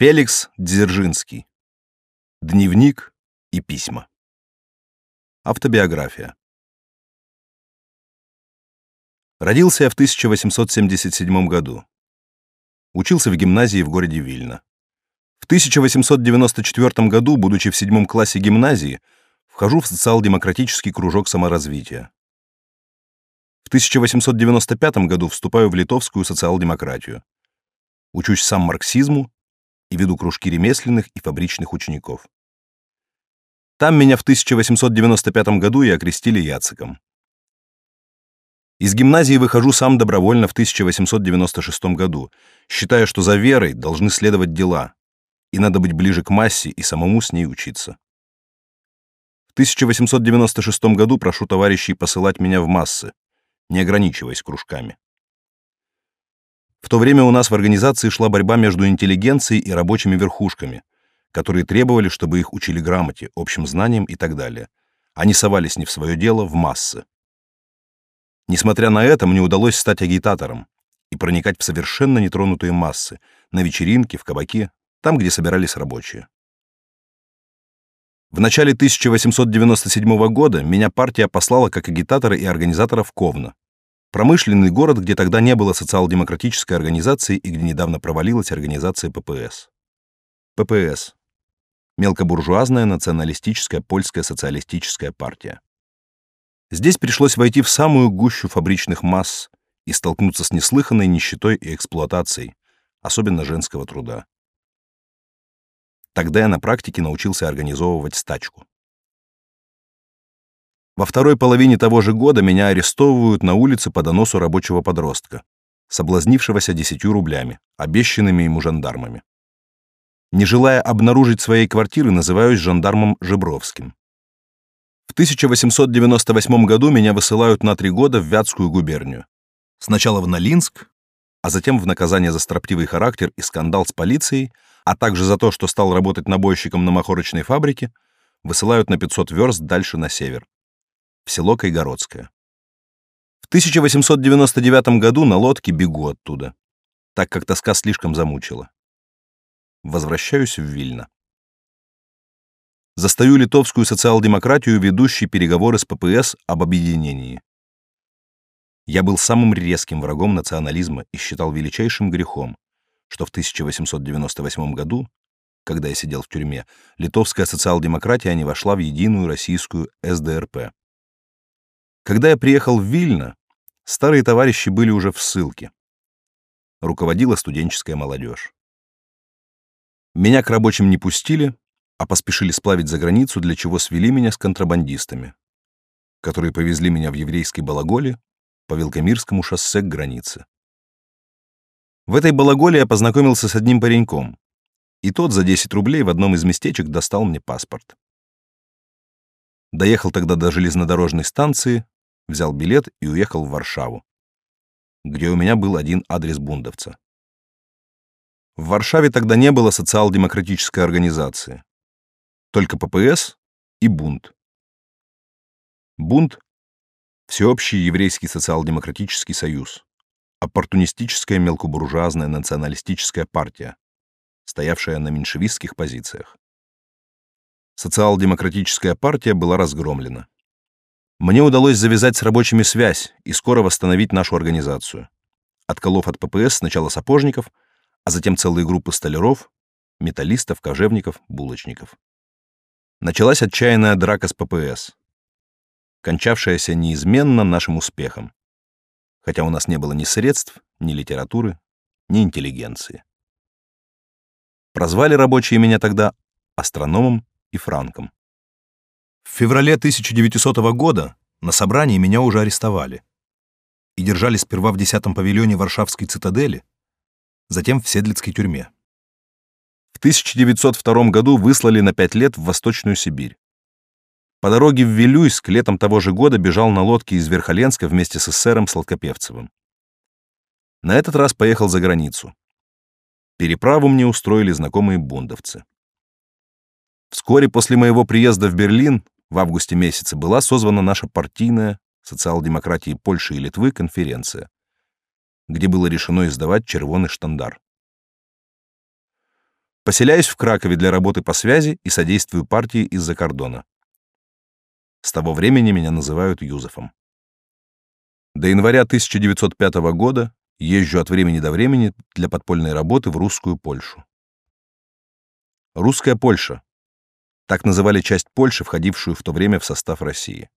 Феликс Дзержинский. Дневник и письма. Автобиография. Родился я в 1877 году. Учился в гимназии в городе Вильно. В 1894 году, будучи в седьмом классе гимназии, вхожу в социал-демократический кружок саморазвития. В 1895 году вступаю в литовскую социал-демократию. Учусь сам марксизму и веду кружки ремесленных и фабричных учеников. Там меня в 1895 году и окрестили Яциком. Из гимназии выхожу сам добровольно в 1896 году, считая, что за верой должны следовать дела, и надо быть ближе к массе и самому с ней учиться. В 1896 году прошу товарищей посылать меня в массы, не ограничиваясь кружками. В то время у нас в организации шла борьба между интеллигенцией и рабочими верхушками, которые требовали, чтобы их учили грамоте, общим знаниям и так далее. Они совались не в свое дело, в массы. Несмотря на это, мне удалось стать агитатором и проникать в совершенно нетронутые массы, на вечеринки, в кабаки, там, где собирались рабочие. В начале 1897 года меня партия послала как агитатора и организатора в Ковно, Промышленный город, где тогда не было социал-демократической организации и где недавно провалилась организация ППС. ППС. Мелкобуржуазная националистическая польская социалистическая партия. Здесь пришлось войти в самую гущу фабричных масс и столкнуться с неслыханной нищетой и эксплуатацией, особенно женского труда. Тогда я на практике научился организовывать стачку. Во второй половине того же года меня арестовывают на улице по доносу рабочего подростка, соблазнившегося десятью рублями, обещанными ему жандармами. Не желая обнаружить своей квартиры, называюсь жандармом Жебровским. В 1898 году меня высылают на три года в Вятскую губернию. Сначала в Налинск, а затем в наказание за строптивый характер и скандал с полицией, а также за то, что стал работать набойщиком на махорочной фабрике, высылают на 500 верст дальше на север, в село Кайгородское. В 1899 году на лодке бегу оттуда, так как тоска слишком замучила. Возвращаюсь в Вильно. Застаю литовскую социал-демократию, ведущей переговоры с ППС об объединении. Я был самым резким врагом национализма и считал величайшим грехом, что в 1898 году, когда я сидел в тюрьме, литовская социал-демократия не вошла в единую российскую СДРП. Когда я приехал в Вильно, старые товарищи были уже в ссылке. Руководила студенческая молодежь. Меня к рабочим не пустили, а поспешили сплавить за границу, для чего свели меня с контрабандистами, которые повезли меня в еврейской Балаголе по Велкомирскому шоссе к границе. В этой Балаголе я познакомился с одним пареньком, и тот за 10 рублей в одном из местечек достал мне паспорт. Доехал тогда до железнодорожной станции, взял билет и уехал в Варшаву, где у меня был один адрес бундовца. В Варшаве тогда не было социал-демократической организации, только ППС и бунт. Бунт — Всеобщий еврейский социал-демократический союз, оппортунистическая мелкобуржуазная националистическая партия, стоявшая на меньшевистских позициях. Социал-демократическая партия была разгромлена. Мне удалось завязать с рабочими связь и скоро восстановить нашу организацию. Отколов от ППС сначала сапожников, а затем целые группы столяров, металлистов, кожевников, булочников. Началась отчаянная драка с ППС, кончавшаяся неизменно нашим успехом, хотя у нас не было ни средств, ни литературы, ни интеллигенции. Прозвали рабочие меня тогда астрономом и франком. В феврале 1900 года на собрании меня уже арестовали и держали сперва в 10-м павильоне Варшавской цитадели, затем в Седлицкой тюрьме. В 1902 году выслали на пять лет в Восточную Сибирь. По дороге в Вилюйск летом того же года бежал на лодке из Верхоленска вместе с эсером Сладкопевцевым. На этот раз поехал за границу. Переправу мне устроили знакомые бундовцы. Вскоре после моего приезда в Берлин в августе месяце была созвана наша партийная социал-демократии Польши и Литвы конференция, где было решено издавать червоный штандар. Поселяюсь в Кракове для работы по связи и содействую партии из-за кордона. С того времени меня называют Юзефом. До января 1905 года езжу от времени до времени для подпольной работы в русскую Польшу. Русская Польша. Так называли часть Польши, входившую в то время в состав России.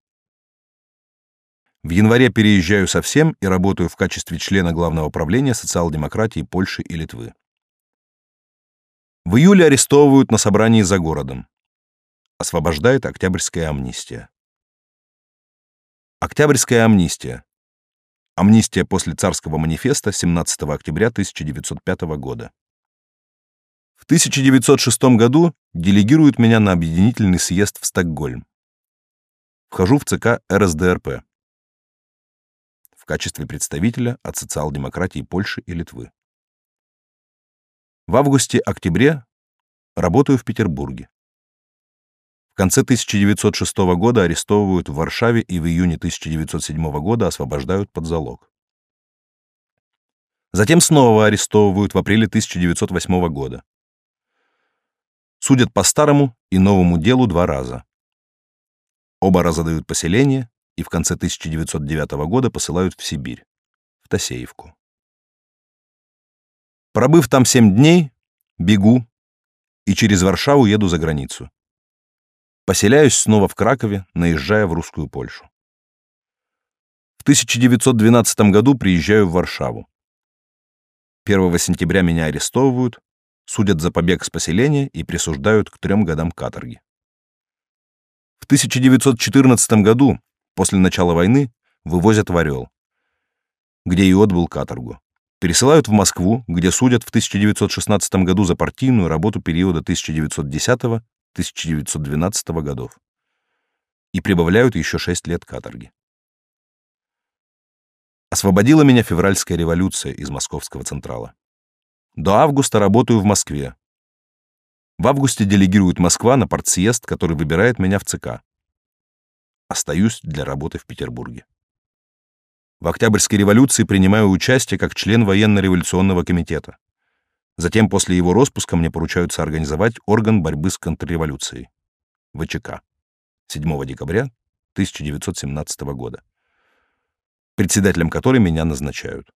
В январе переезжаю совсем и работаю в качестве члена Главного управления социал-демократии Польши и Литвы. В июле арестовывают на собрании за городом. Освобождает Октябрьская амнистия. Октябрьская амнистия. Амнистия после царского манифеста 17 октября 1905 года. В 1906 году делегируют меня на объединительный съезд в Стокгольм. Вхожу в ЦК РСДРП в качестве представителя от социал-демократии Польши и Литвы. В августе-октябре работаю в Петербурге. В конце 1906 года арестовывают в Варшаве и в июне 1907 года освобождают под залог. Затем снова арестовывают в апреле 1908 года. Судят по старому и новому делу два раза. Оба раза дают поселение и в конце 1909 года посылают в Сибирь, в Тосеевку. Пробыв там семь дней, бегу и через Варшаву еду за границу. Поселяюсь снова в Кракове, наезжая в русскую Польшу. В 1912 году приезжаю в Варшаву. 1 сентября меня арестовывают, судят за побег с поселения и присуждают к трем годам каторги. В 1914 году, после начала войны, вывозят в Орел, где и отбыл каторгу. Пересылают в Москву, где судят в 1916 году за партийную работу периода 1910 1912 годов и прибавляют еще 6 лет каторги. Освободила меня февральская революция из московского централа. До августа работаю в Москве. В августе делегирует Москва на партсъезд, который выбирает меня в ЦК. Остаюсь для работы в Петербурге. В Октябрьской революции принимаю участие как член военно-революционного комитета. Затем после его распуска мне поручаются организовать орган борьбы с контрреволюцией ВЧК 7 декабря 1917 года, председателем которой меня назначают.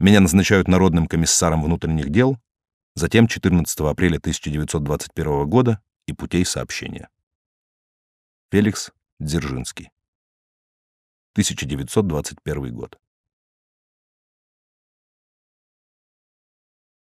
Меня назначают народным комиссаром внутренних дел, затем 14 апреля 1921 года и путей сообщения. Феликс Дзержинский. 1921 год.